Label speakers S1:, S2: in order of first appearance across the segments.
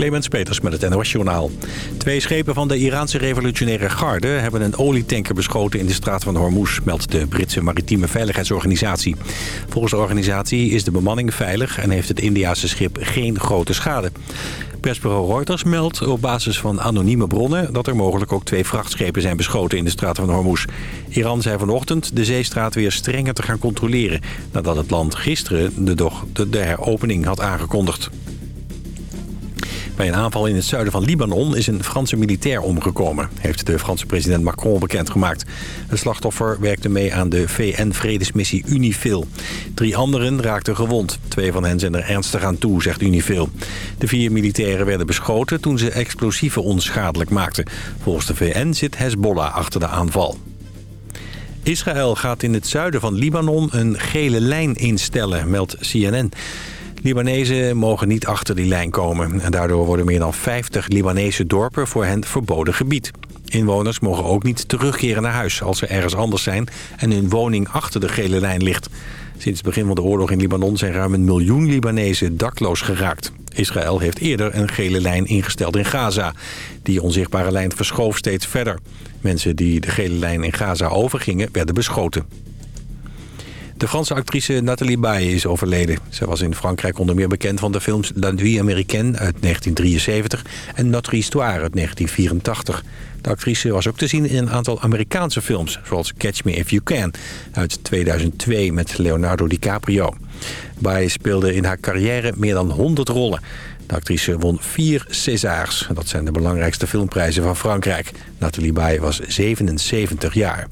S1: Clemens Peters met het NOS Journaal. Twee schepen van de Iraanse revolutionaire garde... hebben een olietanker beschoten in de straat van Hormuz... meldt de Britse maritieme veiligheidsorganisatie. Volgens de organisatie is de bemanning veilig... en heeft het Indiase schip geen grote schade. Persbureau Reuters meldt op basis van anonieme bronnen... dat er mogelijk ook twee vrachtschepen zijn beschoten in de straat van Hormuz. Iran zei vanochtend de zeestraat weer strenger te gaan controleren... nadat het land gisteren de, de, de heropening had aangekondigd. Bij een aanval in het zuiden van Libanon is een Franse militair omgekomen, heeft de Franse president Macron bekendgemaakt. Het slachtoffer werkte mee aan de VN-vredesmissie UNIFIL. Drie anderen raakten gewond. Twee van hen zijn er ernstig aan toe, zegt UNIFIL. De vier militairen werden beschoten toen ze explosieven onschadelijk maakten. Volgens de VN zit Hezbollah achter de aanval. Israël gaat in het zuiden van Libanon een gele lijn instellen, meldt CNN. Libanezen mogen niet achter die lijn komen. En daardoor worden meer dan 50 Libanese dorpen voor hen verboden gebied. Inwoners mogen ook niet terugkeren naar huis als ze ergens anders zijn... en hun woning achter de gele lijn ligt. Sinds het begin van de oorlog in Libanon zijn ruim een miljoen Libanezen dakloos geraakt. Israël heeft eerder een gele lijn ingesteld in Gaza. Die onzichtbare lijn verschoof steeds verder. Mensen die de gele lijn in Gaza overgingen werden beschoten. De Franse actrice Nathalie Baye is overleden. Ze was in Frankrijk onder meer bekend van de films La Nuit Américaine uit 1973 en Notre Histoire uit 1984. De actrice was ook te zien in een aantal Amerikaanse films, zoals Catch Me If You Can uit 2002 met Leonardo DiCaprio. Baye speelde in haar carrière meer dan 100 rollen. De actrice won vier Césars. Dat zijn de belangrijkste filmprijzen van Frankrijk. Nathalie Baye was 77 jaar.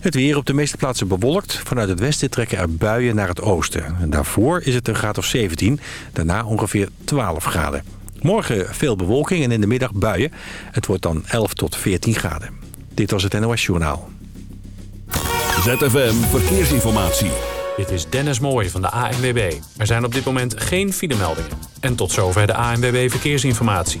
S1: Het weer op de meeste plaatsen bewolkt. Vanuit het westen trekken er buien naar het oosten. En daarvoor is het een graad of 17. Daarna ongeveer 12 graden. Morgen veel bewolking en in de middag buien. Het wordt dan 11 tot 14 graden. Dit was het NOS Journaal.
S2: ZFM Verkeersinformatie.
S3: Dit is Dennis Mooij van de ANWB. Er zijn op dit moment geen filemeldingen. En tot zover de ANWB Verkeersinformatie.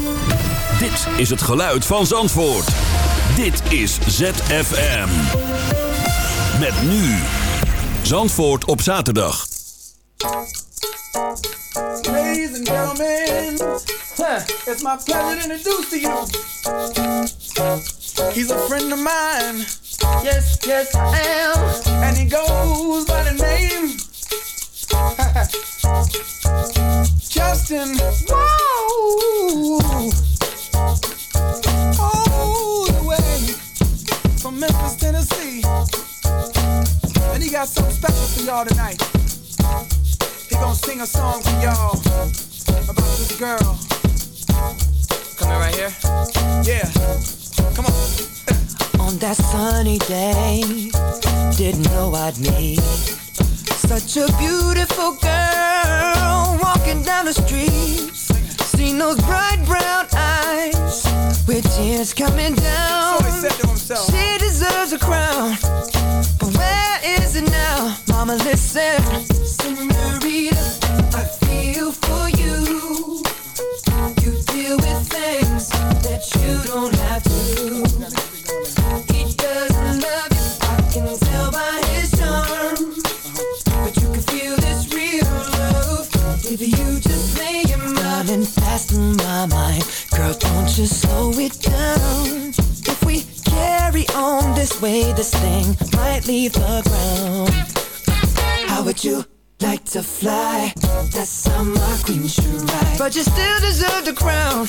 S2: Dit is het geluid van Zandvoort. Dit is ZFM. Met nu. Zandvoort op zaterdag.
S4: Ladies and gentlemen, huh, it's my pleasure to introduce to you. He's a friend of mine. Yes, yes, I am. And he goes by the name Justin. Whoa. And he got something special for y'all tonight. He gonna sing a song for y'all about this girl. Coming right here? Yeah. Come on.
S5: On that sunny day, didn't know I'd meet such a beautiful girl walking down the street. Seen those bright brown eyes with tears coming down.
S4: So he said to himself.
S5: She deserves a crown, but where is it now? Mama, listen, Senorita, I feel for you. You deal with things that you don't have to. He doesn't love you, I can tell by his charm. But you can feel this real love if you just lay your mind fast in my mind. Girl, don't you slow it down. This way, this thing might leave the ground. How would you like to fly? That's how my queen should ride. But you still deserve the crown.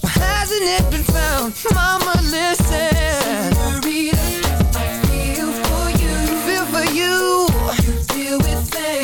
S5: Why hasn't it been found? Mama, listen. Senorita, I feel for you. Feel for you. You deal with things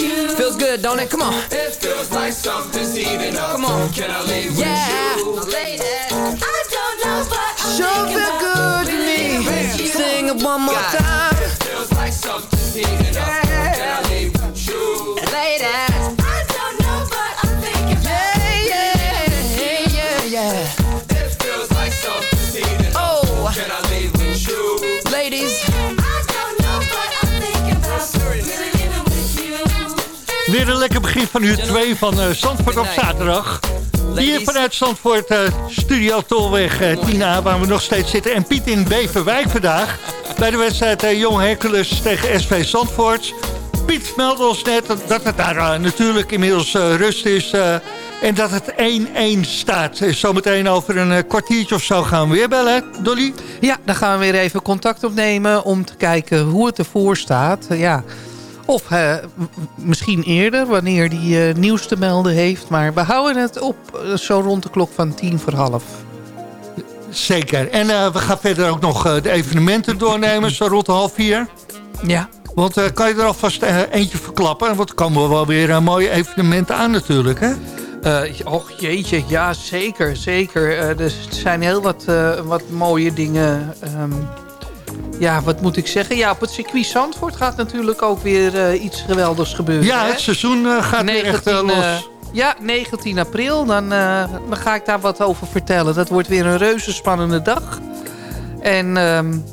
S6: you. Feels good, don't it? Come on. It feels like something's heating up. Come on. Can I leave yeah. with you? Ladies, I don't know, but I'm sure feel good to me. Sing it one more time. It feels like something's heating
S7: Weer een lekker begin van uur 2 van uh, Zandvoort op zaterdag. Hier vanuit Zandvoort, uh, Studio Tolweg uh, Tina, waar we nog steeds zitten. En Piet in Beverwijk vandaag. Bij de wedstrijd uh, Jong Hercules tegen SV Zandvoort. Piet meldde ons net dat het daar natuurlijk inmiddels rust is. en dat het 1-1 staat. Zometeen over een kwartiertje of zo gaan we weer bellen, Dolly?
S8: Ja, dan gaan we weer even contact opnemen om te kijken hoe het ervoor staat. Ja. Of uh, misschien eerder, wanneer hij uh, nieuws te melden heeft. Maar we houden het op uh, zo rond de klok van tien voor half.
S7: Zeker. En we gaan verder ook nog de evenementen doornemen, zo rond de half vier.
S8: Ja.
S7: Want kan je er alvast eentje verklappen? Want er komen wel weer mooie evenementen aan natuurlijk, hè?
S8: Uh, och jeetje, ja zeker, zeker. Uh, er zijn heel wat, uh, wat mooie dingen. Um, ja, wat moet ik zeggen? Ja, op het circuit Zandvoort gaat natuurlijk ook weer iets geweldigs gebeuren.
S7: Ja,
S8: hè?
S7: het seizoen gaat 19, weer echt los.
S8: ja, 19 april, dan, dan ga ik daar wat over vertellen. Dat wordt weer een reuze spannende dag. En... Um,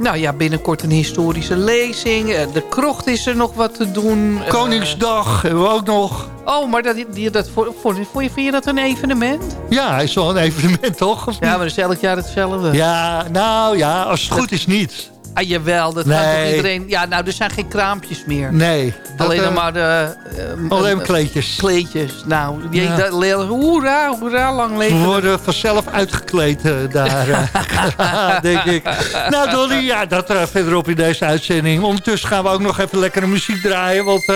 S8: nou ja, binnenkort een historische lezing. De krocht is er nog wat te doen.
S7: Koningsdag uh, hebben we ook nog.
S8: Oh, maar dat, die, dat, voor, voor, voor je, vind je dat een evenement?
S7: Ja, is wel een evenement, toch?
S8: ja, maar dat is elk jaar hetzelfde.
S7: Ja, nou ja, als het dat, goed is niet.
S8: Ah, jawel, dat nee. gaat toch iedereen... Ja, nou, er zijn geen kraampjes meer.
S7: Nee.
S8: Dat, Alleen nog maar de...
S7: Uh, Alleen maar kleedjes.
S8: Kleedjes. Nou, die, ja. dat, hoera, hoera, lang leven.
S7: We worden vanzelf uitgekleed uh, daar, denk ik. Nou, Dolly, ja, dat verderop in deze uitzending. Ondertussen gaan we ook nog even lekkere muziek draaien, want...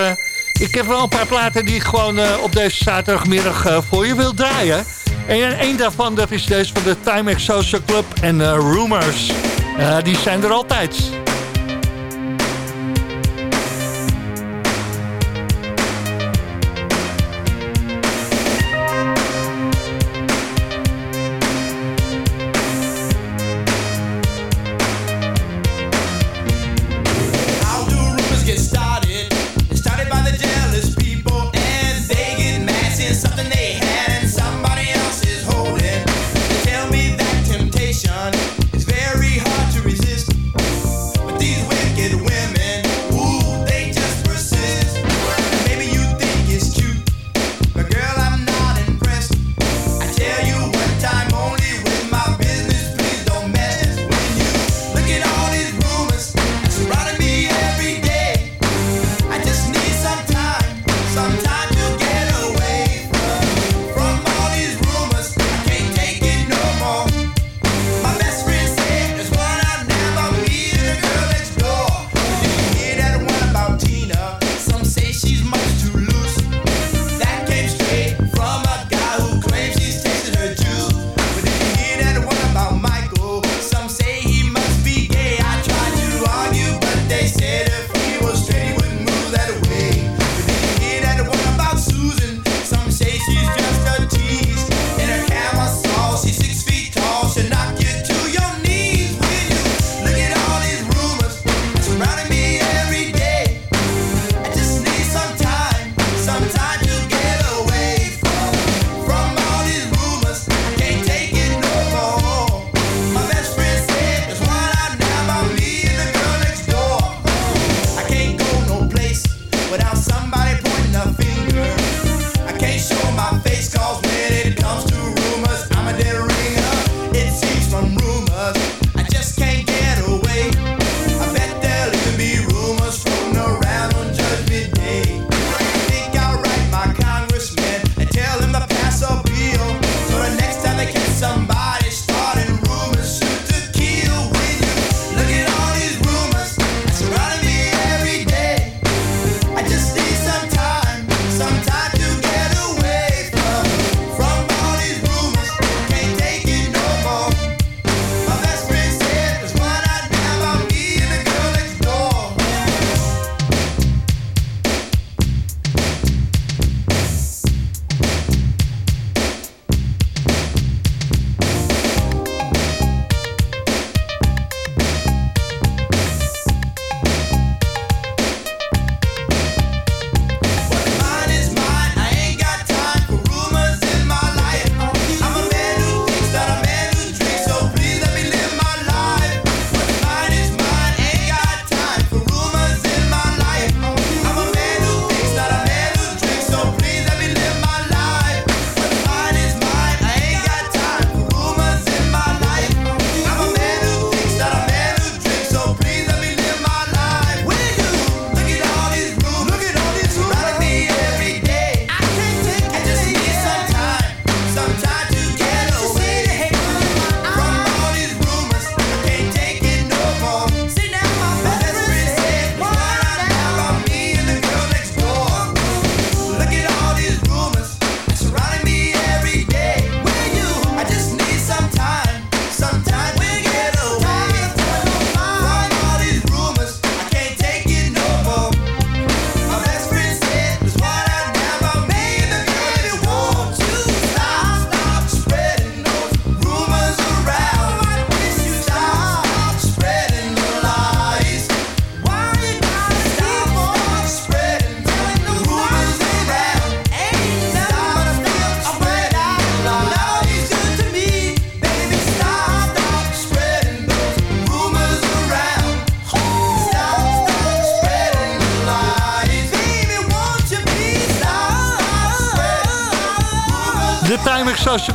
S7: ik heb wel een paar platen die ik gewoon op deze zaterdagmiddag voor je wil draaien. En één daarvan, dat is deze van de Timex Social Club en Rumors. Uh, die zijn er altijd.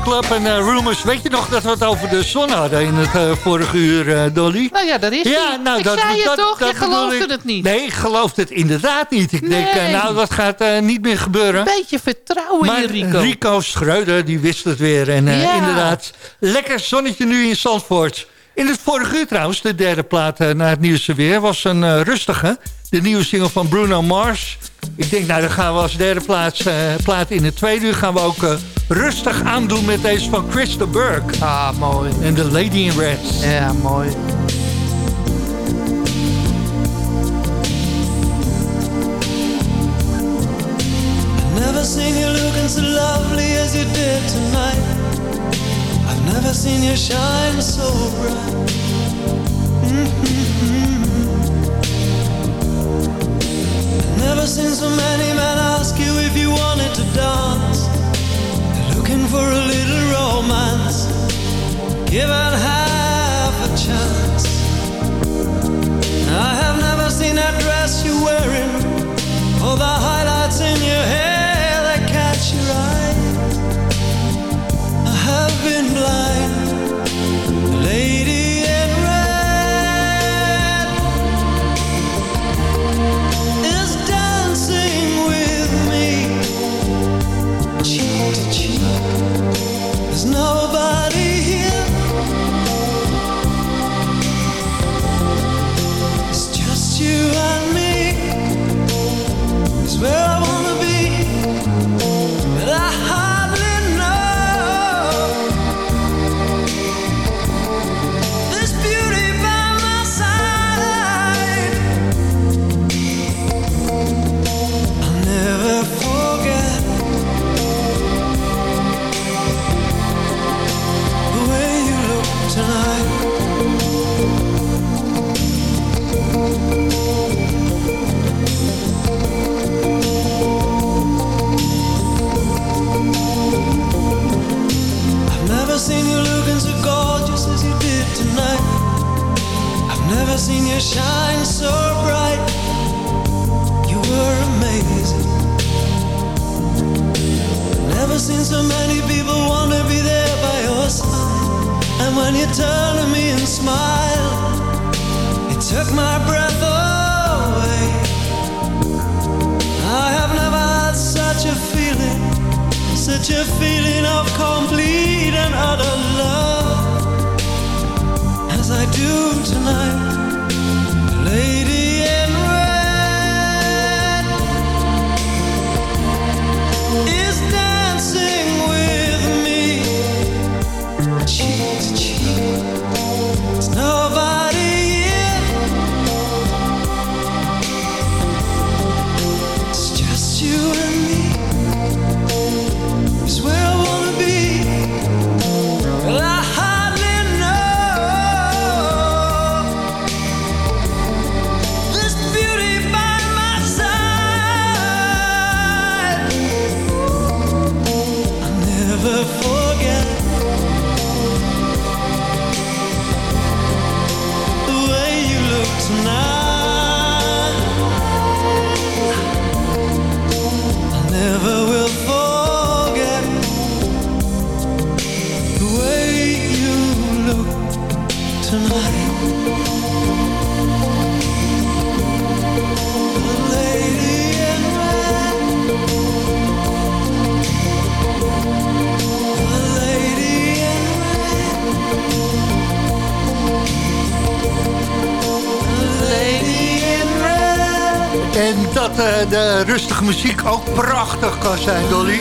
S7: Club en uh, Rumors. Weet je nog dat we het over de zon hadden in het uh, vorige uur, uh, Dolly?
S8: Nou ja, dat is ja, nou, ik dat, zei dat, toch, dat, je geloofde het niet.
S7: Nee, ik geloofde het inderdaad niet. Ik nee. denk, nou, dat gaat niet meer gebeuren.
S8: Een beetje vertrouwen maar in Rico.
S7: Rico Schreuder, die wist het weer. En ja. inderdaad, lekker zonnetje nu in Zandvoort. In het vorige uur trouwens, de derde plaat naar het nieuwste weer, was een rustige. De nieuwe single van Bruno Mars. Ik denk, nou, dan gaan we als derde plaats, uh, plaat in het tweede uur... gaan we ook uh, rustig aandoen met deze van Christa Burke.
S8: Ah, mooi.
S7: En The Lady in Red.
S8: Ja, mooi.
S9: never seen you looking so lovely as you did tonight. I've seen you shine so bright. Mm -hmm. Never seen so many men ask you if you wanted to dance. looking for a little romance, given half a chance. I have never
S7: muziek ook prachtig kan zijn, Dolly.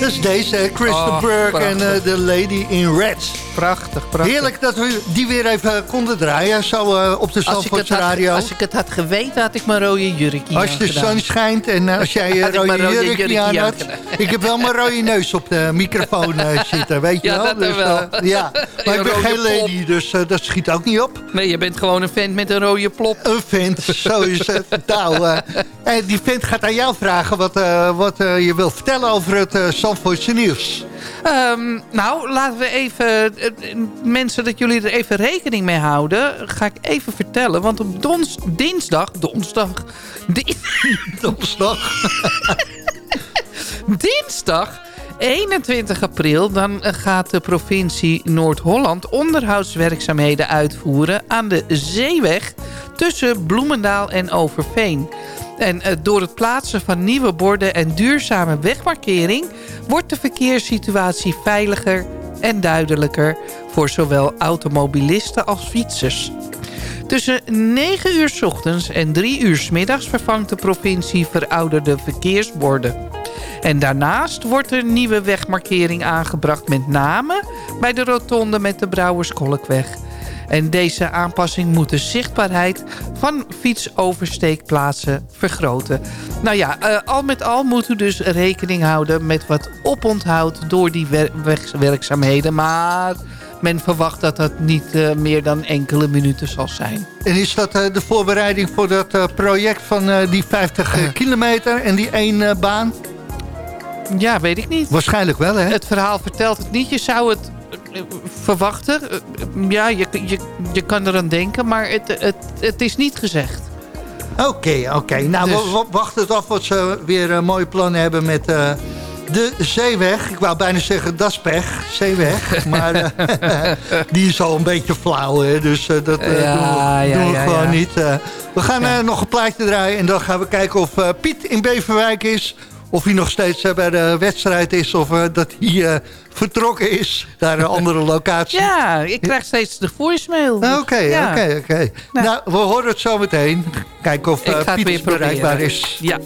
S7: Dat is deze, hè, Kristen
S8: Oh,
S7: Burke en
S8: prachtig.
S7: eh, de Lady in Red.
S8: Prachtig, prachtig.
S7: Heerlijk dat we die weer even konden draaien, zo eh, op de
S8: had,
S7: radio.
S8: als ik het had geweten, had ik mijn rode jurkje
S7: Als de zon schijnt en eh, als jij je rode
S8: mijn rode
S7: jurkje
S8: jurkje
S7: aan had. Ik heb wel mijn rode neus op de microfoon eh, zitten, weet je
S8: Ja,
S7: wel.
S8: dat dan wel.
S7: eh, ja. Maar ik ben geen
S8: plop.
S7: lady, dus eh, dat schiet ook niet op.
S8: Nee, je bent gewoon een vent met een rode plop.
S7: Een vent, zo is het. Nou, eh, eh, die vent gaat aan jou vragen wat, wat je wil vertellen over het Zandvoortse nieuws.
S8: Ehm, nou, laten we even... mensen, dat jullie er even rekening mee houden... ga ik even vertellen. Want op dons, dinsdag... Donsdag... di-
S7: Donderdag.
S8: dinsdag 21 april... dan eh, gaat de provincie Noord-Holland... onderhoudswerkzaamheden uitvoeren... aan de zeeweg tussen Bloemendaal en Overveen. En eh, door het plaatsen van nieuwe borden en duurzame wegmarkering... wordt de verkeerssituatie veiliger en duidelijker... voor zowel automobilisten als fietsers. Tussen 9 uur 's ochtends en 3 uur 's middags vervangt de provincie verouderde verkeersborden. En daarnaast wordt er nieuwe wegmarkering aangebracht met name bij de rotonde met de Brouwerskolkweg. En deze aanpassing moet de zichtbaarheid van fietsoversteekplaatsen vergroten. Nou ja, eh, al met al moet u dus rekening houden met wat oponthoud door die wer- wegwerkzaamheden. Maar men verwacht dat dat niet eh, meer dan enkele minuten zal zijn.
S7: En is dat eh, de voorbereiding voor dat project van die 50 eh, kilometer en die één baan?
S8: Ja, weet ik niet.
S7: Waarschijnlijk wel, hè?
S8: Het verhaal vertelt het niet. Je zou het eh, verwachten. Eh, Ja, je, je, je kan eraan denken, maar het, het, het is niet gezegd.
S7: Oké, oké. Nou,
S8: Dus-
S7: we, we wachten het af wat ze weer een mooie plannen hebben met eh, de zeeweg. Ik wou bijna zeggen, dat is pech, zeeweg. Maar eh, die is al een beetje flauw, hè. Dus eh, dat eh,
S8: Ja,
S7: doen we,
S8: ja,
S7: doen we
S8: ja,
S7: gewoon niet. eh. we gaan eh, nog een plaatje draaien en dan gaan we kijken of eh, Piet in Beverwijk is. Of hij nog steeds eh, bij de wedstrijd is of eh, dat hij eh, vertrokken is naar een andere locatie.
S8: Ja, ik krijg steeds de voicemail.
S7: Oké, oké,
S8: Ja.
S7: oké.
S8: Nou.
S7: We horen het zo meteen. Kijken of
S8: Ik ga het
S7: Piet
S8: weer
S7: bereikbaar is.
S8: Ja.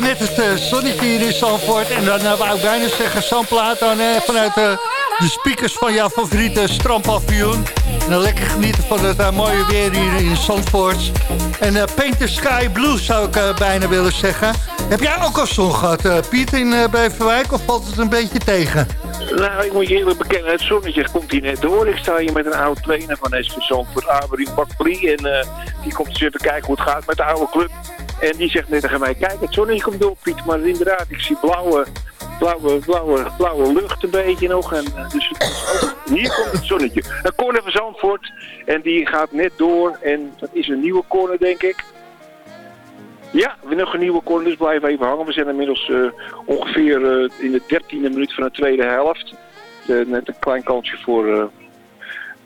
S7: Net het eh, zonnetje hier in Zandvoort. En dan uh, wou ik bijna zeggen, Zandplaat dan eh, vanuit eh, de speakers van jouw favoriete strandpavioen. En dan lekker genieten van het eh, mooie weer hier in Zandvoort. En Paint the Sky Blue zou ik bijna willen zeggen. Heb jij ook al zon gehad, eh, Piet, in Beverwijk? Of valt het een beetje tegen?
S10: Nou, ik moet je eerlijk bekennen, het zonnetje komt hier net door. Ik sta hier met een oude trainer van SV Zandvoort, Aberin Bakpli. En eh, die komt eens even kijken hoe het gaat met de oude club. En die zegt net tegen mij, kijk, het zonnetje komt door, Piet. Maar inderdaad, ik zie blauwe, blauwe, blauwe, blauwe lucht een beetje nog. En, eh, dus hier komt het zonnetje. Een corner van Zandvoort. En die gaat net door. En dat is een nieuwe corner, denk ik. Ja, we nog een nieuwe corner, dus blijf even hangen. We zijn inmiddels eh, ongeveer eh, in de dertiende minuut van de tweede helft. Eh, net een klein kansje voor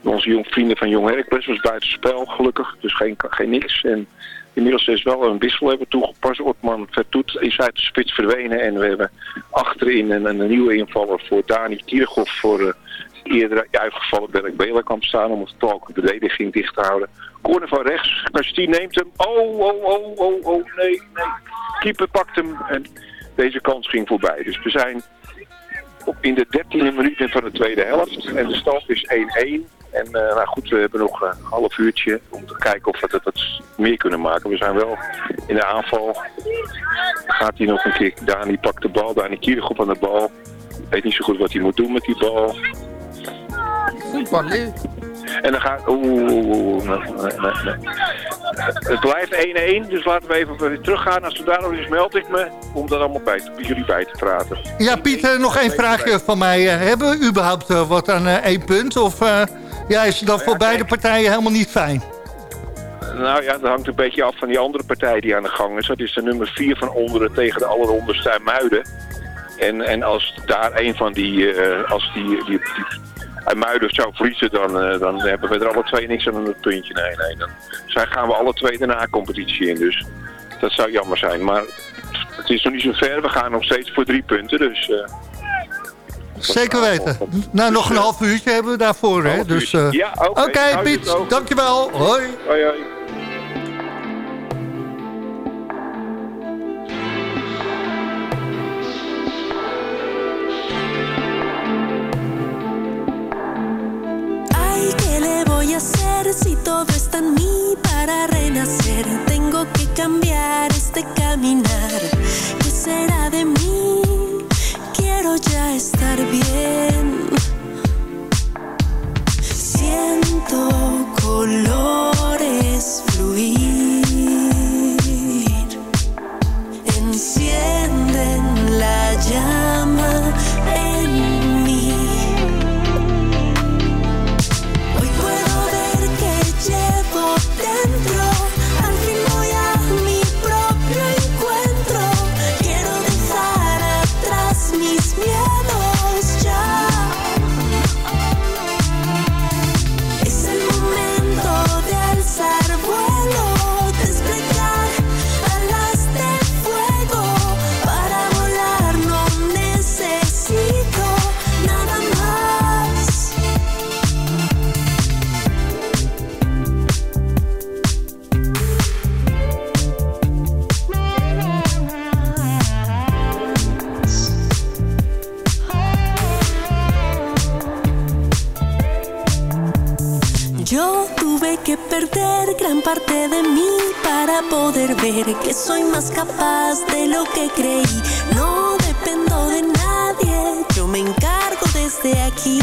S10: onze jong, vrienden van Jong Heracles. was buiten spel, gelukkig. Dus geen, geen niks. En inmiddels is wel een wissel hebben toegepast. Otman Vertoet is uit de spits verdwenen. En we hebben achterin een, een nieuwe invaller voor Dani Kierhoff voor eerder uitgevallen Berk Belenkamp staan om het talk de verdediging dicht te houden. Corner van rechts, Kastien neemt hem. Oh, oh, oh, oh, oh, nee, nee. Keeper pakt hem en deze kans ging voorbij. Dus we zijn op in de dertiende minuut van de tweede helft en de stand is 1-1. En eh, nou goed, we hebben nog een half uurtje om te kijken of we wat meer kunnen maken. We zijn wel in de aanval. Gaat hij nog een keer, Dani pakt de bal, Dani Kierigop aan de bal. Weet niet zo goed wat hij moet doen met die bal.
S8: Hè?
S10: En dan gaat... Oeh, oeh, oeh, nee, nee, nee, nee. Het blijft 1-1, dus laten we even weer teruggaan. Als daar nog is, meld ik me om daar allemaal bij, te- jullie bij te praten.
S7: Ja, Piet, eh, nog één vraagje van mij. Eh, hebben we überhaupt eh, wat aan één punt? Of ja, is het dan voor beide partijen helemaal niet fijn?
S10: Nou ja, dat hangt een beetje af van die andere partij die aan de gang is. Dat is de nummer 4 van onderen tegen de alleronderste Muiden. En, en als daar een van die, als die, die, die Muiden zou verliezen, dan, eh, dan hebben we er alle twee niks aan het puntje. Nee, nee. Dan zijn, gaan we alle twee de na-competitie in. Dus dat zou jammer zijn. Maar het is nog niet zo ver. We gaan nog steeds voor drie punten. Dus eh,
S7: Zeker weten. Nou, nog een half uurtje hebben we daarvoor, hè? Dus, eh,
S10: Ja, oké.
S7: Oké,
S10: je
S7: Piet, dankjewel. Hoi.
S10: hoi, hoi.
S11: Si todo está en mí para renacer? Tengo que cambiar este caminar. ¿Qué será de mí? Quiero ya estar bien. Siento colores fluir. Encienden la llama ver que soy más capaz de lo que creí. No dependo de nadie, yo me encargo desde aquí.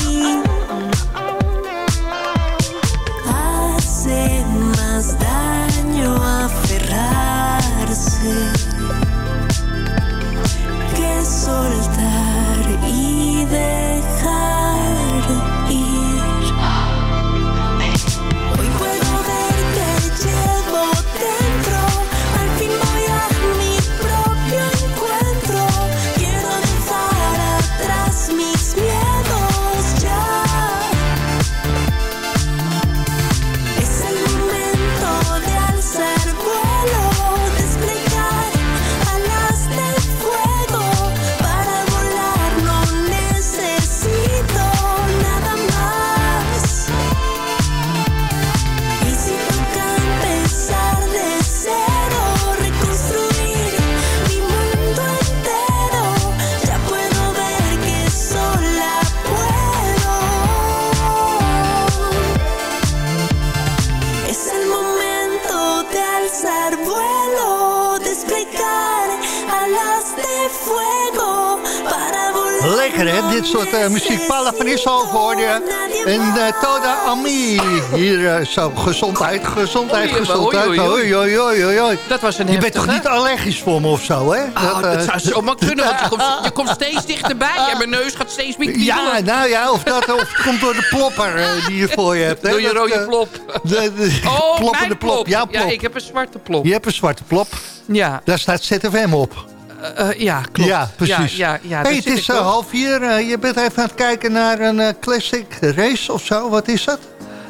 S7: Lekker hè, dit soort eh, muziek. Paula van Issel voor je. En eh, Toda Ami. Hier eh, zo, gezondheid, gezondheid, gezondheid.
S8: oei, oei,
S7: Oei, oei.
S8: Dat was een
S7: Je bent toch niet allergisch voor me of zo, hè?
S8: Oh, dat zou zomaar kunnen, want je komt, je komt steeds dichterbij en mijn neus gaat steeds meer
S7: Ja, nou ja, of, dat, of het komt door de plopper die je voor je hebt. Hè?
S8: Door je rode plop.
S7: De, de
S8: Oh,
S7: ploppende plop.
S8: plop.
S7: Jouw plop.
S8: Ja, ik heb een zwarte plop.
S7: Je hebt een zwarte plop.
S8: Ja,
S7: Daar staat ZFM op.
S8: eh, eh, ja klopt.
S7: Ja, precies.
S8: Ja, ja, ja,
S7: hey, het is eh, half vier. je bent even aan het kijken naar een classic race of zo. Wat is dat?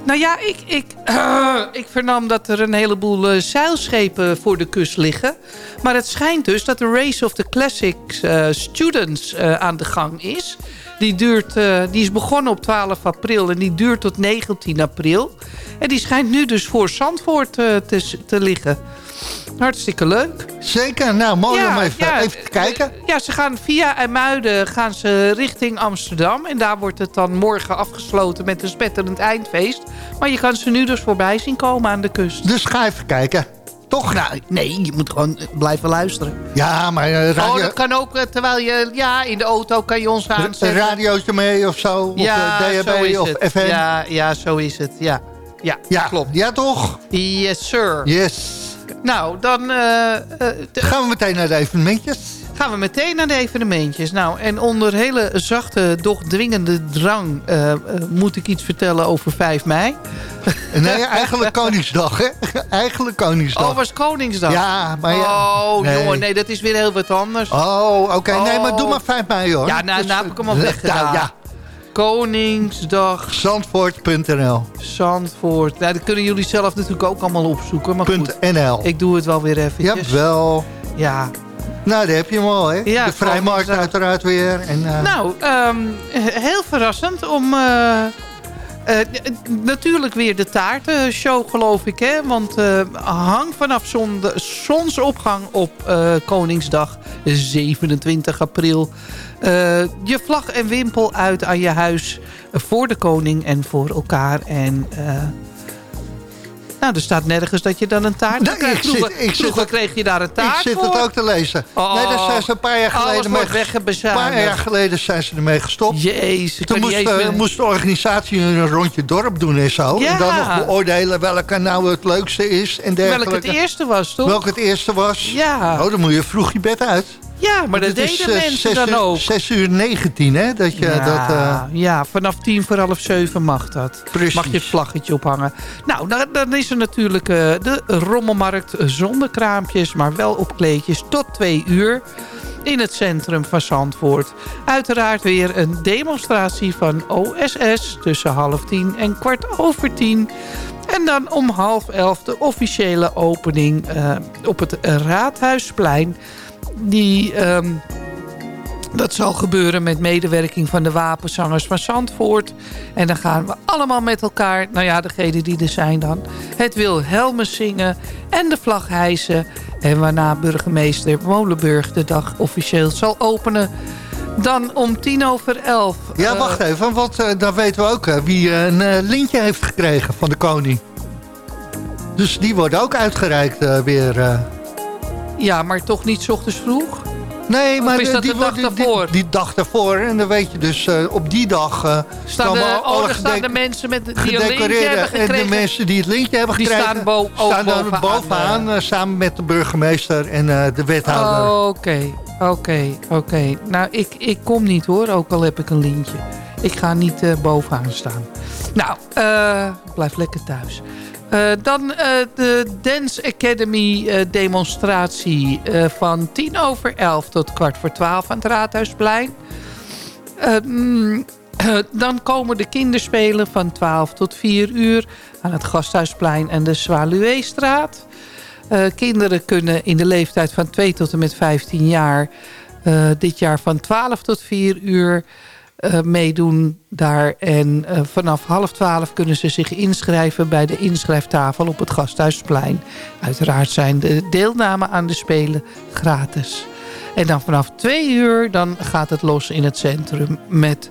S8: Nou ja, ik, ik, ik vernam dat er een heleboel zeilschepen voor de kust liggen. Maar het schijnt dus dat de Race of the Classics eh, Students aan de gang is. Die, duurt, eh, die is begonnen op 12 april en die duurt tot 19 april. En die schijnt nu dus voor Zandvoort eh, te, te liggen. Hartstikke leuk.
S7: Zeker, nou mooi
S8: Ja,
S7: om even,
S8: ja,
S7: even te kijken.
S8: Ja, ze gaan via IJmuiden gaan ze richting Amsterdam. En daar wordt het dan morgen afgesloten met een spetterend eindfeest. Maar je kan ze nu dus voorbij zien komen aan de kust.
S7: Dus ga even kijken. Toch?
S8: Nou, nee, je moet gewoon blijven luisteren.
S7: Ja, maar eh,
S8: Oh,
S7: radio,
S8: dat kan ook eh, terwijl je... Ja, in de auto kan je ons
S7: een
S8: aanzetten.
S7: radiootje mee of zo.
S8: ja,
S7: of eh,
S8: is
S7: DHB of
S8: het.
S7: FM.
S8: Ja, ja, zo is het. Ja, ja,
S7: Ja,
S8: klopt.
S7: Ja, toch?
S8: Yes, sir.
S7: Yes.
S8: Nou, dan
S7: Gaan we meteen naar de evenementjes.
S8: Gaan we meteen naar de evenementjes. Nou, en onder hele zachte, doch dwingende drang... eh, eh, moet ik iets vertellen over 5 mei.
S7: Nee, eigenlijk Koningsdag, hè? Eigenlijk Koningsdag.
S8: Oh, was Koningsdag.
S7: Ja, maar ja.
S8: Oh,
S7: nee.
S8: jongen, nee, dat is weer heel wat anders.
S7: Oh, oké. Nee, maar doe
S8: Oh.
S7: maar 5 mei, hoor.
S8: Ja, nou,
S7: Dus,
S8: nou heb ik hem al weggedaan.
S7: ja,
S8: Koningsdag,
S7: Zandvoort.nl.
S8: Zandvoort. Nou, dat kunnen jullie zelf natuurlijk ook allemaal opzoeken. Maar goed,
S7: .nl.
S8: ik doe het wel weer eventjes.
S7: Jawel.
S8: Ja.
S7: Nou, daar heb je hem al, hè?
S8: Ja,
S7: de Vrijmarkt uiteraard weer. En, eh,
S8: Nou, ehm, heel verrassend om... eh, eh, natuurlijk weer de taartenshow, geloof ik. Hè? Want hang vanaf zonde- zonsopgang op Koningsdag 27 april... je vlag en wimpel uit aan je huis voor de koning en voor elkaar. En... nou, er staat nergens dat je dan een taart
S7: Nee,
S8: krijgt.
S7: ik zit-
S8: Vroeger,
S7: ik zit
S8: vroeger
S7: het-
S8: kreeg je daar een taart
S7: ik zit
S8: voor.
S7: het ook te lezen.
S8: Oh,
S7: nee, daar zijn ze een paar jaar geleden mee, een paar jaar geleden zijn ze ermee gestopt.
S8: Jezus,
S7: Toen moest, moest de organisatie een rondje dorp doen en zo.
S8: Ja.
S7: En dan nog beoordelen welke nou het leukste is en dergelijke.
S8: Welk het eerste was, toch?
S7: Welke het eerste was.
S8: Ja.
S7: Oh, dan moet je vroeg je bed uit.
S8: Ja, maar dat
S7: Het is,
S8: deden
S7: eh,
S8: mensen
S7: zes
S8: dan ook.
S7: 6 uur 19, hè? Dat je
S8: ja,
S7: dat... eh,
S8: ja, vanaf tien voor half zeven mag dat.
S7: Precies.
S8: Mag je het vlaggetje ophangen. Nou, dan, dan is er natuurlijk eh, de rommelmarkt zonder kraampjes... maar wel op kleedjes tot twee uur in het centrum van Zandvoort. Uiteraard weer een demonstratie van OSS tussen half tien en kwart over tien... En dan om half elf de officiële opening op het Raadhuisplein. Die ehm, dat zal gebeuren met medewerking van de wapenzangers van Zandvoort. En dan gaan we allemaal met elkaar, nou ja, degenen die er zijn dan... het Wilhelmus zingen en de vlag hijsen. En waarna burgemeester Molenburg de dag officieel zal openen. Dan om tien over elf.
S7: ja,
S8: eh,
S7: wacht even, want dan weten we ook eh, wie een lintje heeft gekregen van de koning. Dus die worden ook uitgereikt weer.
S8: Ja, maar toch niet 's ochtends vroeg?
S7: Nee, maar die,
S8: de dag
S7: die-
S8: daarvoor?
S7: Die, dag daarvoor. En dan weet je dus eh, op die dag... eh,
S8: Staan de,
S7: al- alle
S8: oh, staan de mensen met, die lintje
S7: gedecoreerde
S8: hebben
S7: en de mensen die het lintje hebben
S8: Die
S7: gekregen...
S8: staan bo-
S7: staan
S8: bovenaan,
S7: bovenaan eh, samen met de burgemeester en de wethouder.
S8: Oké, oké, oké. Nou, ik, ik kom niet hoor, ook al heb ik een lintje. Ik ga niet bovenaan staan. Nou, ik blijf lekker thuis. Eh, dan eh, de Dance Academy eh, demonstratie van tien over elf tot kwart voor twaalf aan het Raadhuisplein. Mm, dan komen de kinderspelen van 12 tot 4 uur aan het Gasthuisplein en de Zwaluweestraat. Eh, kinderen kunnen in de leeftijd van 2 tot en met 15 jaar... eh, dit jaar van 12 tot 4 uur eh, meedoen daar. En eh, vanaf half 12 kunnen ze zich inschrijven bij de inschrijftafel op het Gasthuisplein. Uiteraard zijn de deelname aan de Spelen gratis. En dan vanaf 2 uur dan gaat het los in het centrum met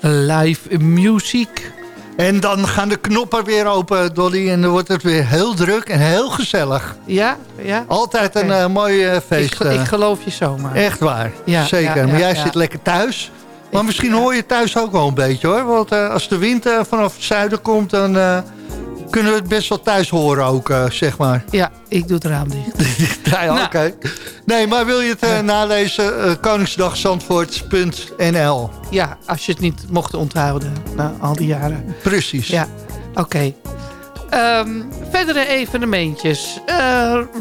S8: live muziek.
S7: En dan gaan de knoppen weer open, Dolly. En dan wordt het weer heel druk en heel gezellig.
S8: Ja, ja.
S7: Altijd een eh, mooi eh, feest.
S8: Ik, ik geloof je zomaar.
S7: Echt waar,
S8: Ja,
S7: zeker.
S8: ja,
S7: maar jij zit lekker thuis. Maar misschien hoor je thuis ook wel een beetje hoor. Want eh, als de wind eh, vanaf het zuiden komt, dan eh, kunnen we het best wel thuis horen ook, zeg maar.
S8: Ja, ik doe het raam dicht.
S7: Ja,
S8: Nou.
S7: oké. Nee, maar wil je het nalezen? koningsdagzandvoort.nl
S8: Ja, als je het niet mocht onthouden na al die jaren.
S7: Precies.
S8: Ja, oké. Ehm, verdere evenementjes.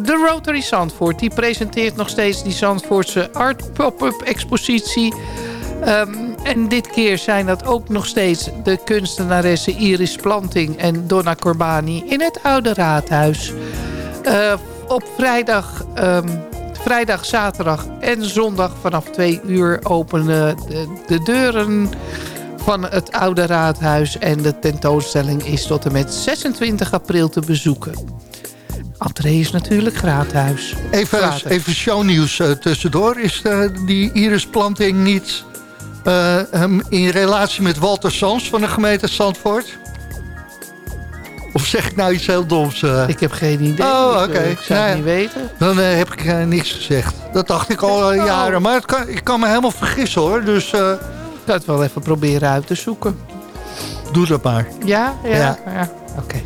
S8: De Rotary Zandvoort die presenteert nog steeds die Zandvoortse Art Pop-Up expositie. Ehm, en dit keer zijn dat ook nog steeds de kunstenaressen Iris Planting en Donna Corbani in het Oude Raadhuis. Eh, op vrijdag, ehm, vrijdag, zaterdag en zondag vanaf twee uur openen de, de deuren van het Oude Raadhuis. En de tentoonstelling is tot en met 26 april te bezoeken. Entree is natuurlijk gratis.
S7: Even,
S8: Gratis.
S7: even shownieuws eh, tussendoor. Is eh, die irisplanting niet hem in relatie met Walter Sans van de gemeente Zandvoort? Of zeg ik nou iets heel doms? eh?
S8: Ik heb geen idee.
S7: Oh, oké.
S8: eh, Ik zou
S7: Nou
S8: het
S7: ja.
S8: niet weten.
S7: Dan heb ik niks gezegd. Dat dacht ik al
S8: Oh.
S7: jaren. Maar het kan, ik kan me helemaal vergissen hoor. Dus
S8: Ik ga het wel even proberen uit te zoeken.
S7: doe dat maar.
S8: Ja? Ja?
S7: Ja.
S8: ja. Oké.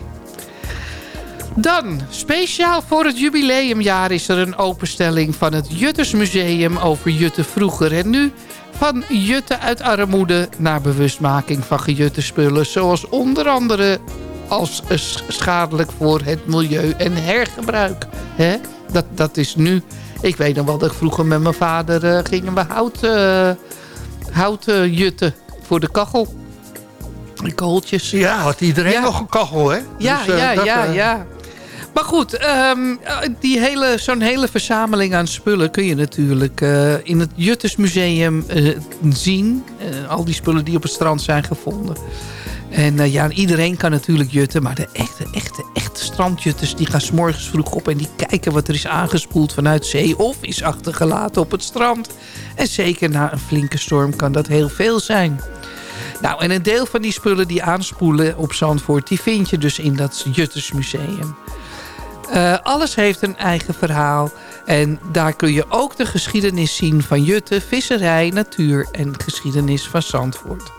S8: Dan, speciaal voor het jubileumjaar is er een openstelling van het Juttersmuseum over Jutte vroeger en nu. Van Jutte uit armoede naar bewustmaking van gejutte spullen. Zoals onder andere als schadelijk voor het milieu en hergebruik. Hè? Dat, dat is nu... Ik weet nog wel dat ik vroeger met mijn vader eh, gingen we hout, eh, hout eh, jutten voor de kachel. De kooltjes.
S7: Ja, had iedereen
S8: Ja.
S7: nog een kachel hè?
S8: Ja,
S7: Dus,
S8: ja,
S7: dat,
S8: ja, ja. Maar goed, ehm, die hele, zo'n hele verzameling aan spullen kun je natuurlijk eh, in het Juttersmuseum eh, zien. Eh, al die spullen die op het strand zijn gevonden. En eh, ja, iedereen kan natuurlijk jutten, maar de echte, echte, echte strandjutters... die gaan 's morgens vroeg op en die kijken wat er is aangespoeld vanuit zee... of is achtergelaten op het strand. En zeker na een flinke storm kan dat heel veel zijn. Nou, en een deel van die spullen die aanspoelen op Zandvoort... die vind je dus in dat Juttersmuseum. Eh, alles heeft een eigen verhaal. En daar kun je ook de geschiedenis zien van Jutte, visserij, natuur en geschiedenis van Zandvoort.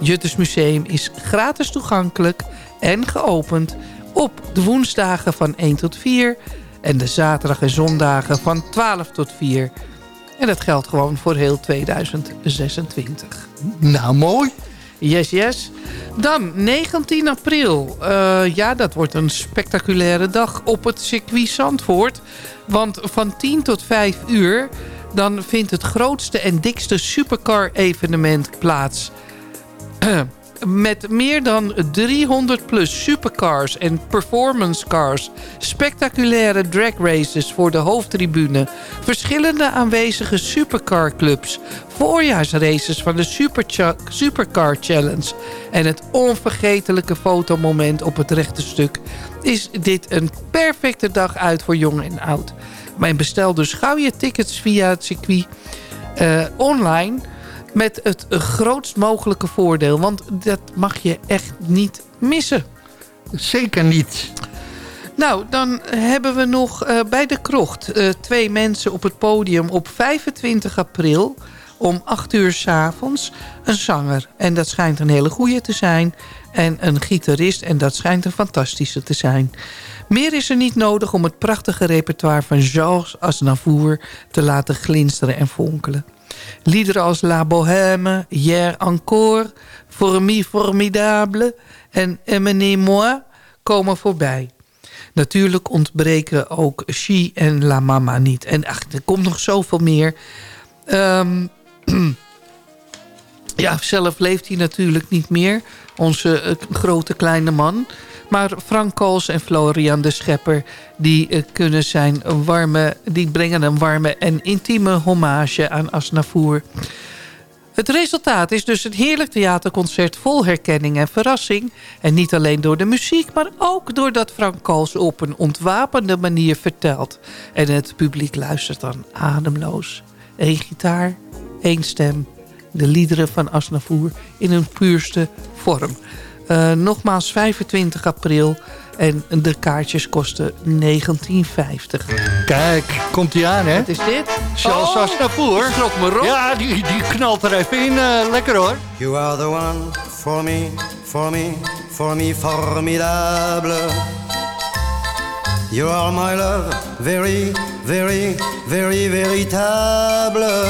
S8: Juttersmuseum is gratis toegankelijk en geopend op de woensdagen van 1 tot 4 en de zaterdag en zondagen van 12 tot 4. En dat geldt gewoon voor heel 2026.
S7: Nou, mooi.
S8: Yes, yes. Dan 19 april. Eh, ja, dat wordt een spectaculaire dag op het circuit Zandvoort. Want van 10 tot 5 uur... dan vindt het grootste en dikste supercar-evenement plaats. Met meer dan 300 plus supercars en performance cars... spectaculaire drag races voor de hoofdtribune... verschillende aanwezige supercarclubs... voorjaarsraces van de Supercar Challenge... en het onvergetelijke fotomoment op het rechte stuk... is dit een perfecte dag uit voor jong en oud. Maar bestel dus gauw je tickets via het circuit eh, online met het grootst mogelijke voordeel. Want dat mag je echt niet missen.
S7: Zeker niet.
S8: Nou, dan hebben we nog eh, bij de krocht eh, twee mensen op het podium op 25 april om 8 uur s avonds een zanger. En dat schijnt een hele goeie te zijn. En een gitarist en dat schijnt een fantastische te zijn. Meer is er niet nodig om het prachtige repertoire van Georges Aznavour te laten glinsteren en fonkelen. Liederen als La Bohème, Hier encore, Formi Formidable en Emmenez-moi komen voorbij. Natuurlijk ontbreken ook She en La Mama niet. En ach, er komt nog zoveel meer. Ehm, ja, zelf leeft hij natuurlijk niet meer. Onze eh, grote kleine man. Maar Frank Kools en Florian de Schepper... die, eh, kunnen zijn warme, die brengen een warme en intieme hommage aan Asnavoer. Het resultaat is dus een heerlijk theaterconcert vol herkenning en verrassing. En niet alleen door de muziek, maar ook doordat Frank Kools op een ontwapende manier vertelt. En het publiek luistert dan ademloos. Eén gitaar, één stem. De liederen van Asnavoer in hun puurste vorm. Uh, nogmaals 25 april en de kaartjes kosten 19,50.
S7: Kijk, komt hij aan, hè?
S8: Wat is dit?
S7: Charles
S8: Oh,
S7: Aznavour.
S8: Schrok me rot.
S7: Ja, die, die knalt er even in. eh, lekker hoor.
S12: You are the one for me, for me, for me formidable. You are my love, very, very, very véritable.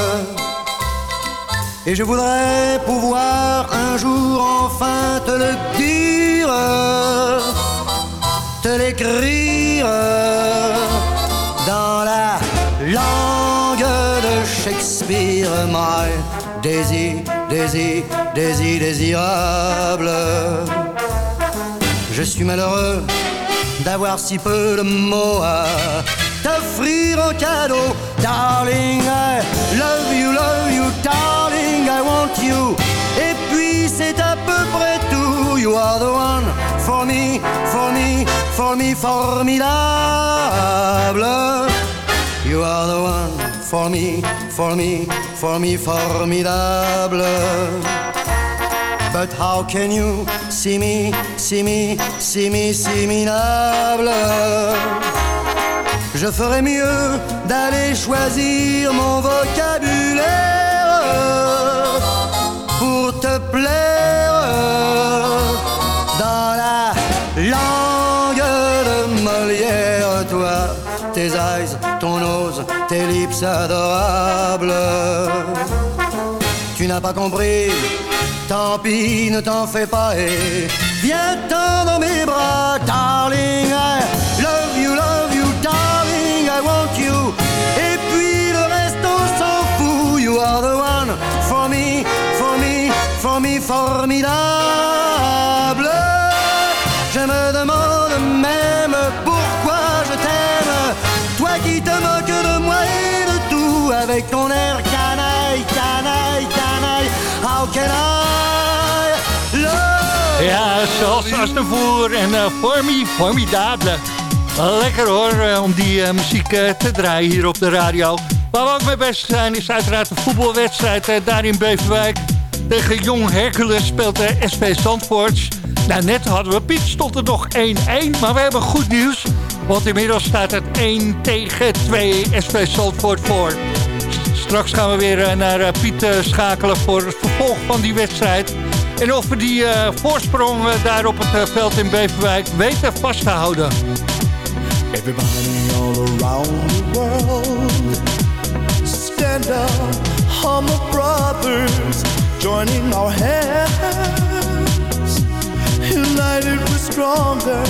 S12: Et je voudrais pouvoir un jour enfin te le dire, te l'écrire dans la langue de Shakespeare, my Daisy, Daisy, Daisy désirable. Je suis malheureux d'avoir si peu de mots à t'offrir en cadeau. Darling, I love you, love you, darling, I want you. Et puis c'est à peu près tout. You are the one for me, for me, for me, formidable. You are the one for me, for me, for me, formidable. But how can you see me, see me, see me, see me minable Je ferais mieux d'aller choisir mon vocabulaire pour te plaire dans la langue de Molière. Toi, tes eyes, ton nose, tes lips adorables. Tu n'as pas compris, tant pis, ne t'en fais pas et viens-t'en dans mes bras, darling. You are the one for me, for me, for me, formidable. Je me demande même pourquoi je t'aime. Toi qui te moques de moi et de tout avec ton air canaille, canaille, canaille. How can I love
S7: Ja, zoals Aznavour en uh, Formi, Formidable. Lekker hoor, eh, om die eh, muziek eh, te draaien hier op de radio. Waar we ook mee bezig zijn is uiteraard de voetbalwedstrijd eh, daar in Beverwijk. Tegen Jong Hercules speelt de SP Zandvoorts. Nou, net hadden we Piet, stond er nog 1-1. Maar we hebben goed nieuws, want inmiddels staat het 1 tegen 2 SP Zandvoort voor. Straks gaan we weer eh, naar eh, Piet eh, schakelen voor het vervolg van die wedstrijd. En of we die eh, voorsprong eh, daar op het eh, veld in Beverwijk weten vast te houden.
S13: Everybody all around the world, stand up, humble brothers, joining our hands, united we're stronger,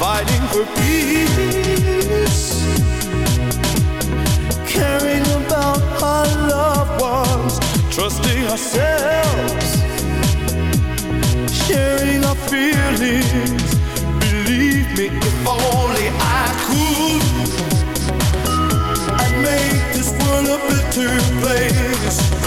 S13: fighting for peace, caring about our loved ones, trusting ourselves, sharing our feelings. Believe me, to place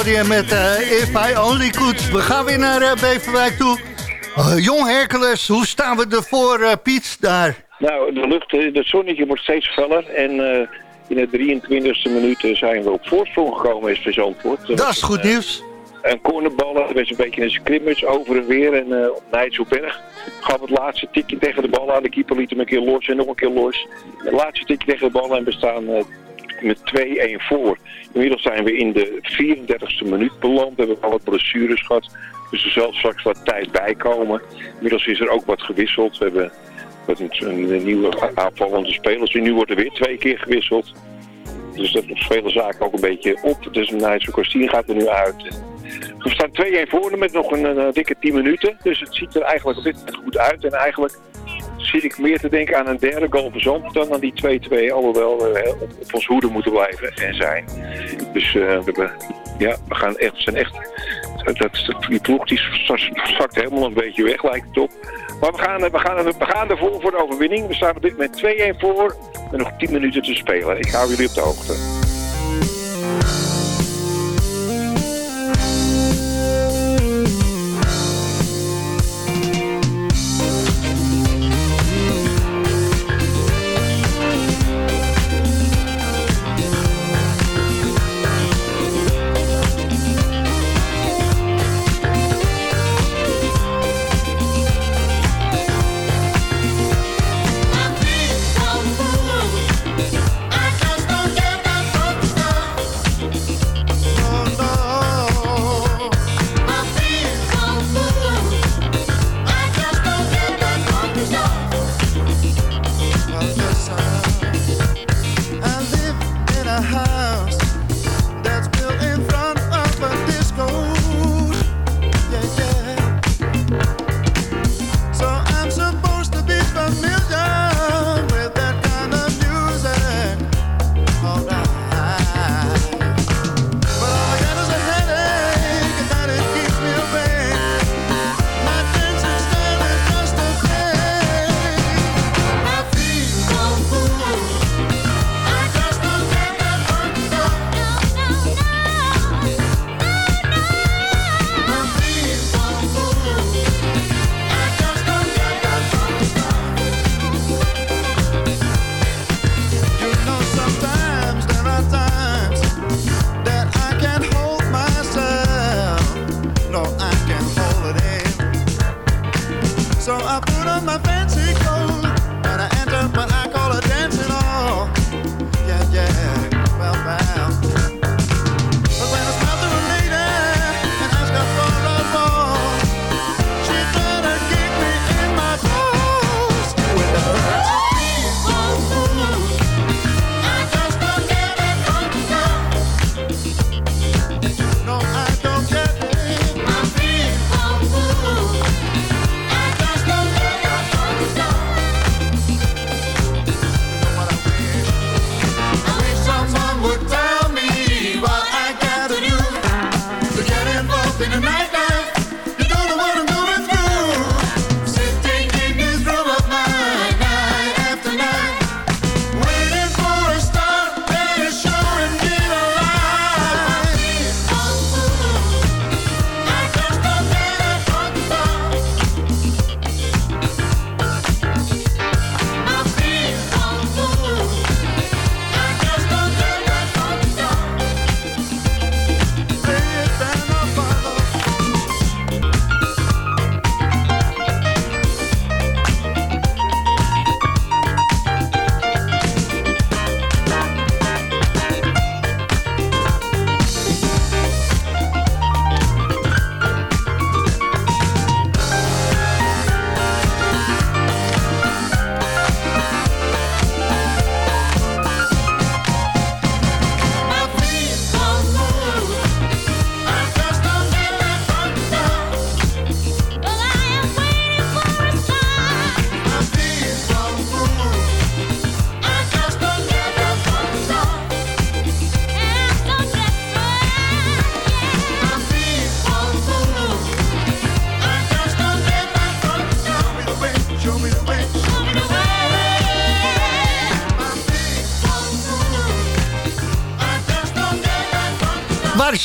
S7: Je met eh, If I Only Could. We gaan weer naar eh, Beverwijk toe. Eh, Jong Hercules, hoe staan we ervoor, Piet, daar?
S14: Nou, de lucht, het zonnetje wordt steeds feller en in de 23e minuut zijn we op voorsprong gekomen is Zandvoort.
S7: Dat is goed nieuws.
S14: Een cornerbal, dat was een beetje een scrimmage over en weer. En op Nijtselberg gaf het laatste tikje tegen de bal aan. De keeper liet hem een keer los en nog een keer los. Het laatste tikje tegen de bal en we staan met 2-1 voor. Inmiddels zijn we in de 34e minuut beland. We hebben al wat blessures gehad. Dus er zal straks wat tijd bij komen. Inmiddels is er ook wat gewisseld. We hebben wat een, nieuwe aanvallende spelers. Nu wordt er weer twee keer gewisseld. Dus dat spelen zaken ook een beetje op. Dus Nijtse Kostien gaat er nu uit. We staan 2-1 voor met nog een, een, dikke 10 minuten. Dus het ziet er eigenlijk op dit moment goed uit. En eigenlijk zit ik meer te denken aan een derde goal van dan aan die 2-2. Alhoewel we op, op ons hoede moeten blijven en zijn. Dus uh, we, ja, we gaan echt, zijn echt... Dat, die ploeg die zakt helemaal een beetje weg, lijkt het op. Maar we gaan, we, gaan, we gaan ervoor voor de overwinning. We staan op dit moment 2-1 voor met nog 10 minuten te spelen. Ik hou jullie op de hoogte.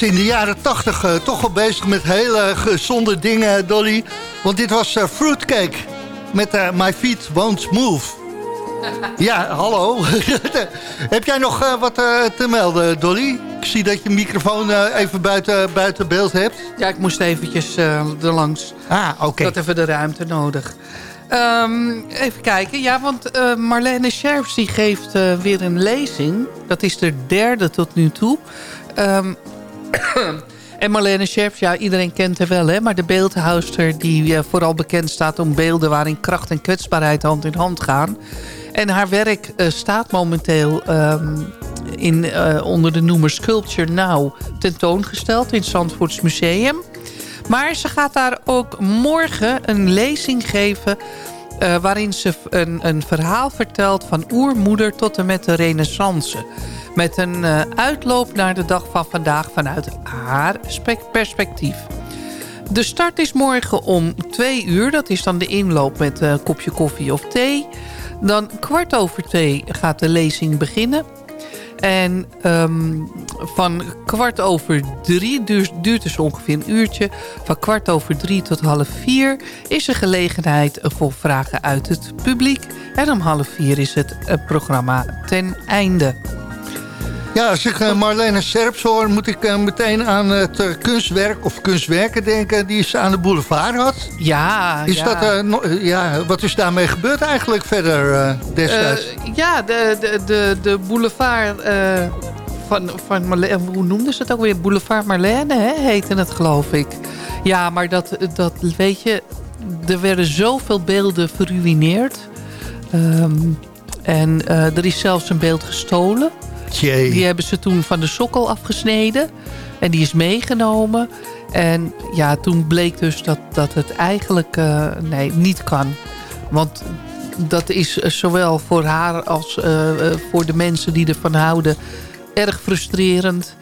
S7: In de jaren 80 uh, toch al bezig met hele gezonde dingen, Dolly. Want dit was uh, Fruitcake met uh, My Feet Won't Move. Ja, hallo. Heb jij nog uh, wat uh, te melden, Dolly? Ik zie dat je microfoon uh, even buiten, buiten beeld hebt.
S8: Ja, ik moest eventjes er langs.
S7: Ah, oké. Okay.
S8: Ik had even de ruimte nodig. Um, even kijken. Ja, want Marlene Scherfs die geeft weer een lezing. Dat is de derde tot nu toe. Um, en Marlene Scherfs, ja, iedereen kent haar wel, hè? Maar de beeldhouster die vooral bekend staat om beelden... waarin kracht en kwetsbaarheid hand in hand gaan... En haar werk uh, staat momenteel um, in, uh, onder de noemer Sculpture Now tentoongesteld in het Zandvoorts Museum. Maar ze gaat daar ook morgen een lezing geven... Waarin ze een, een verhaal vertelt van oermoeder tot en met de renaissance. Met een uitloop naar de dag van vandaag vanuit haar perspectief. De start is morgen om twee uur. Dat is dan de inloop met een kopje koffie of thee. Dan kwart over twee gaat de lezing beginnen. En um, van kwart over drie, duurt, duurt dus ongeveer een uurtje... van kwart over drie tot half vier is er gelegenheid voor vragen uit het publiek. En om half vier is het programma ten einde.
S7: Ja, als ik uh, Marlene Serps hoor, moet ik uh, meteen aan het uh, kunstwerk of kunstwerken denken die ze aan de boulevard had.
S8: Ja,
S7: is
S8: ja.
S7: Dat, no, ja. Wat is daarmee gebeurd eigenlijk verder destijds?
S8: ja, de, de, de, de boulevard van, van Marlene, hoe noemden ze het ook weer? Boulevard Marlene, hè, heette het geloof ik. Ja, maar dat, dat weet je, er werden zoveel beelden verruineerd. Um, en er is zelfs een beeld gestolen. Die hebben ze toen van de sokkel afgesneden. En die is meegenomen. En ja, toen bleek dus dat, dat het eigenlijk uh, nee, niet kan. Want dat is zowel voor haar als uh, voor de mensen die ervan houden... erg frustrerend,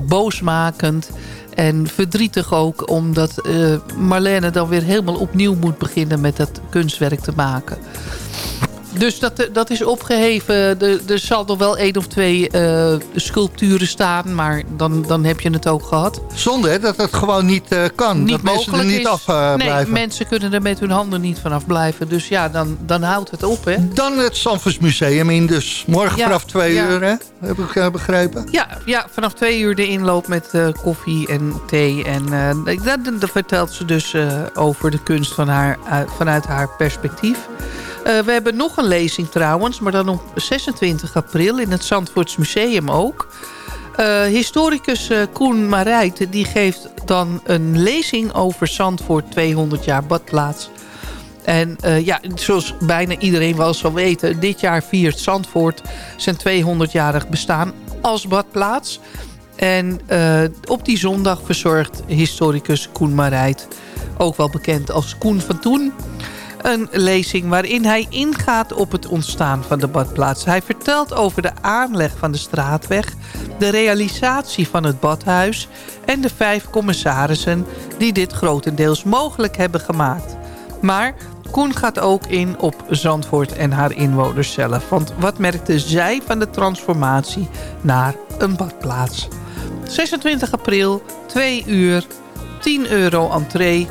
S8: boosmakend... En verdrietig ook, omdat Marlene dan weer helemaal opnieuw moet beginnen met dat kunstwerk te maken. Dus dat, dat is opgeheven. Er, er zal nog wel één of twee uh, sculpturen staan. Maar dan, dan heb je het ook gehad.
S7: Zonde hè, dat het gewoon niet uh, kan.
S8: Niet
S7: dat mensen er niet
S8: is.
S7: af uh,
S8: nee,
S7: blijven.
S8: mensen kunnen er met hun handen niet vanaf blijven. Dus ja, dan, dan houdt het op. Hè.
S7: Dan het Sanfors in dus. Morgen
S8: ja,
S7: vanaf twee
S8: ja.
S7: uur, hè? heb ik begrepen.
S8: Ja, ja, vanaf twee uur de inloop met koffie en thee. En daar vertelt ze dus over de kunst van haar, vanuit haar perspectief. Uh, we hebben nog een lezing trouwens, maar dan op 26 april in het Zandvoorts Museum ook. Uh, historicus uh, Koen Marijt die geeft dan een lezing over Zandvoort 200 jaar badplaats. En ja, zoals bijna iedereen wel zal weten... dit jaar viert Zandvoort zijn 200-jarig bestaan als badplaats. En op die zondag verzorgt historicus Koen Marijt... ook wel bekend als Koen van Toen een lezing waarin hij ingaat op het ontstaan van de badplaats. Hij vertelt over de aanleg van de straatweg, de realisatie van het badhuis... en de vijf commissarissen die dit grotendeels mogelijk hebben gemaakt. Maar Koen gaat ook in op Zandvoort en haar inwoners zelf. Want wat merkte zij van de transformatie naar een badplaats? 26 april, 2 uur, 10 euro entree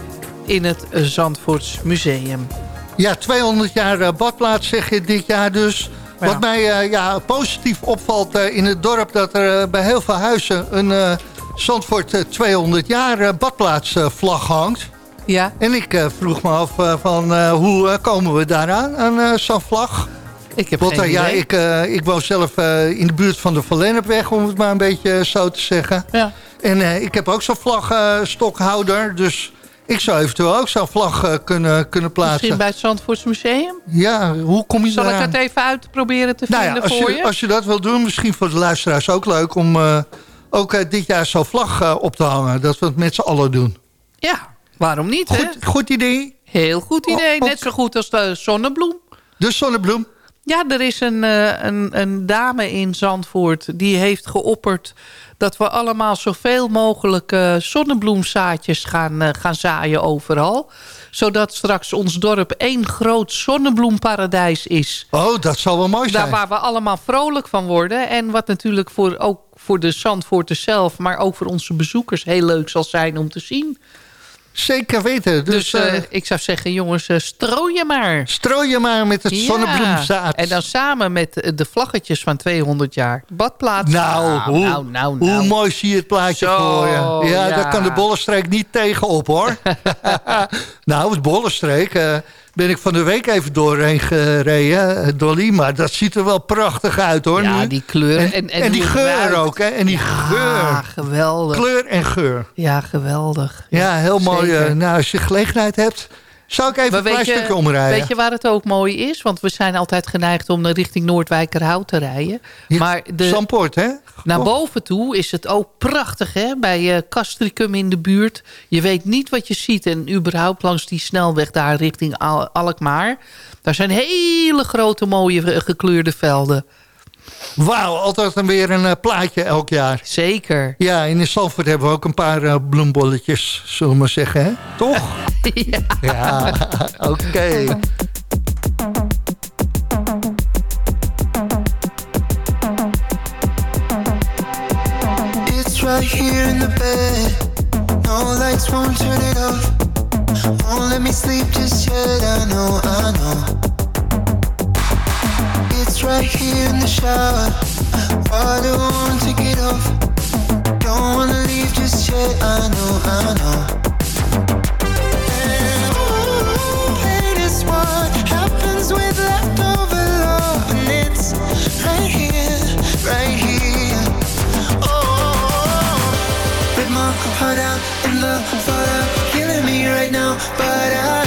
S8: in het Zandvoorts Museum.
S7: Ja, 200 jaar badplaats zeg je dit jaar dus. Ja. Wat mij uh, ja, positief opvalt uh, in het dorp... dat er bij heel veel huizen een Zandvoort 200 jaar badplaatsvlag hangt.
S8: Ja.
S7: En ik vroeg me af van hoe komen we daaraan, aan zo'n vlag?
S8: Ik heb
S7: Want,
S8: geen
S7: ja,
S8: idee.
S7: ik, ik woon zelf in de buurt van de Van Lennepweg, om het maar een beetje zo te zeggen.
S8: Ja.
S7: En ik heb ook zo'n vlagstokhouder, dus... Ik zou eventueel ook zo'n vlag uh, kunnen, kunnen plaatsen.
S8: Misschien bij het Zandvoorts Museum?
S7: Ja, hoe kom je
S8: Zal
S7: daaraan?
S8: ik het even uitproberen te
S7: nou
S8: vinden
S7: ja,
S8: voor
S7: je,
S8: je?
S7: Als je dat wil doen, misschien voor de luisteraars ook leuk... om uh, ook uh, dit jaar zo'n vlag op te hangen. Dat we het met z'n allen doen.
S8: Ja, waarom niet,
S7: goed,
S8: hè?
S7: Goed idee.
S8: Heel goed idee. Net zo goed als de zonnebloem.
S7: De zonnebloem.
S8: Ja, er is een, eh, een, een dame in Zandvoort die heeft geopperd... dat we allemaal zoveel mogelijk eh, zonnebloemzaadjes gaan, eh, gaan zaaien overal. Zodat straks ons dorp één groot zonnebloemparadijs is.
S7: Oh, dat zal wel mooi
S8: Daar
S7: zijn.
S8: waar we allemaal vrolijk van worden. En wat natuurlijk voor, ook voor de Zandvoorters zelf... maar ook voor onze bezoekers heel leuk zal zijn om te zien.
S7: Zeker weten. Dus,
S8: Dus, eh,
S7: eh,
S8: ik zou zeggen, jongens, eh, strooi je maar.
S7: strooi je maar met het
S8: Ja.
S7: zonnebloemzaad.
S8: En dan samen met de vlaggetjes van 200 jaar. Badplaats.
S7: Nou, hoe,
S8: nou, nou,
S7: hoe
S8: nou.
S7: mooi zie je het plaatje
S8: Zo,
S7: voor je. Ja,
S8: ja.
S7: daar kan de Bollenstreek niet tegenop, hoor. nou, het Bollenstreek ben ik van de week even doorheen gereden, eh, Dolly. Maar dat ziet er wel prachtig uit, hoor.
S8: Ja,
S7: nu.
S8: die kleur.
S7: En,
S8: En,
S7: en die geur ook, hè. En die
S8: Ja,
S7: geur.
S8: geweldig.
S7: Kleur en geur.
S8: Ja, geweldig.
S7: Ja, heel mooi.
S8: zeker.
S7: eh, nou, als je gelegenheid hebt, zou ik even
S8: Maar
S7: een klein stukje
S8: je,
S7: omrijden.
S8: weet je waar het ook mooi is? Want we zijn altijd geneigd om naar richting Noordwijkerhout te rijden. Maar de,
S7: Zandpoort, hè?
S8: naar boven toe is het ook prachtig, hè? Bij eh Castricum in de buurt. Je weet niet wat je ziet. En überhaupt langs die snelweg daar richting Al- Alkmaar. Daar zijn hele grote, mooie eh, gekleurde velden.
S7: Wauw, altijd dan weer een eh, plaatje elk jaar.
S8: Zeker.
S7: Ja, in Zandvoort hebben we ook een paar eh, bloembolletjes, zullen we maar zeggen, hè? Toch?
S8: ja.
S7: Ja, oké.
S13: It's right here in the bed. No lights won't turn it off. Won't let me sleep just yet. I know, I know. Right here in the shower. Water won't wanna take it off. Don't wanna leave just yet. I know, I know. Pain is what happens with leftover love, and it's right here, right here. Oh, rip my heart out in the fallout, killing me right now. But I,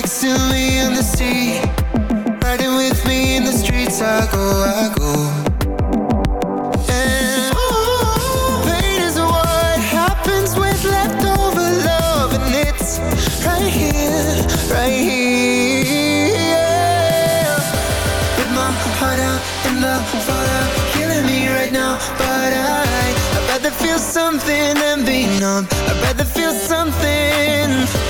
S13: Next to me on the seat, riding with me in the streets. I go, I go. And ooh, pain is what happens with leftover love, and it's right here, right here. With my heart out in killing me right now. But I, I'd rather feel something than be numb. I'd rather feel something.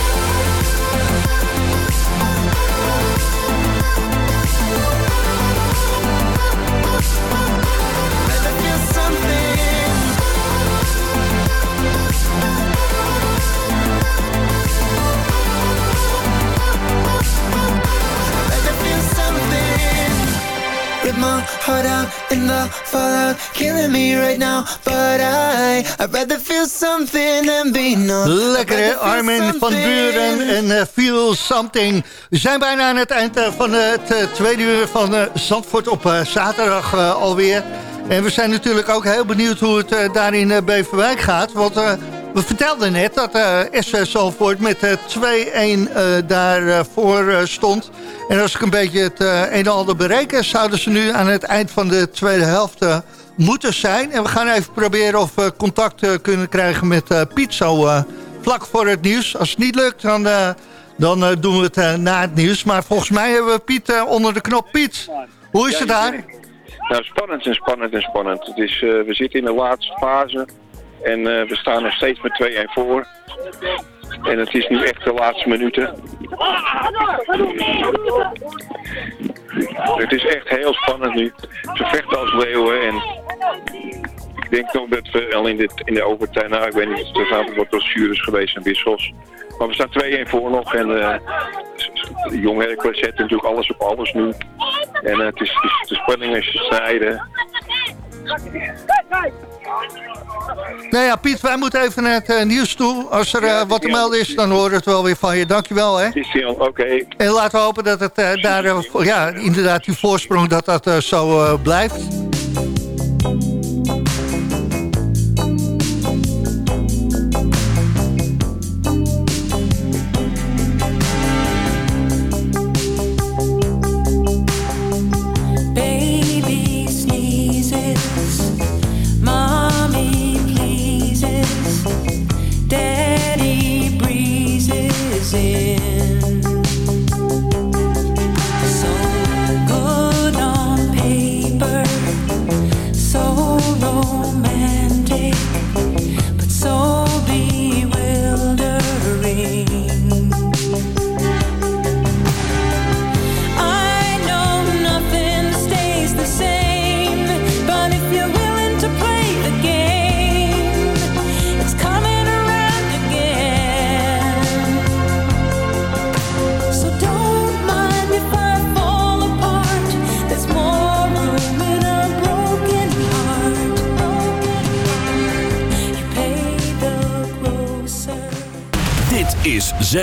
S13: My heart out in the fallout, killing me right now. But I, I'd rather feel something than be numb.
S7: Lekker Armin van Buren en eh, Feel Something. We zijn bijna aan het eind eh, van het eh, tweede uur van Zandvoort op zaterdag alweer. En we zijn natuurlijk ook heel benieuwd hoe het daar in Beverwijk gaat. Want we vertelden net dat eh SV Zandvoort met eh, 2-1 eh, daarvoor eh, stond. En als ik een beetje het een en ander bereken... zouden ze nu aan het eind van de tweede helft... moeten zijn. En we gaan even proberen of we contact kunnen krijgen met Piet zo vlak voor het nieuws. Als het niet lukt, dan, dan doen we het na het nieuws. Maar volgens mij hebben we Piet onder de knop. Piet, hoe is het daar?
S10: Nou, spannend en spannend en spannend. Het is, we zitten in de laatste fase en eh, we staan nog steeds met 2-1 voor. En het is nu echt de laatste minuten. Het is echt heel spannend nu. Ze vechten als leeuwen en ik denk nog dat we al in, dit, in de overtijd, nou ik weet niet, er zijn wat geweest en wissels. Maar we staan 2-1 voor nog en eh, Jong zet natuurlijk alles op alles nu. En eh, het, is, de spanning is snijden.
S11: Nou ja, Piet, wij moeten even naar het eh, nieuws toe. Als er eh, wat te melden is, dan horen we het wel weer van je. Dankjewel, hè.
S10: Oké.
S11: En laten we hopen dat het eh, daar, ja, inderdaad, die voorsprong, dat dat zo blijft.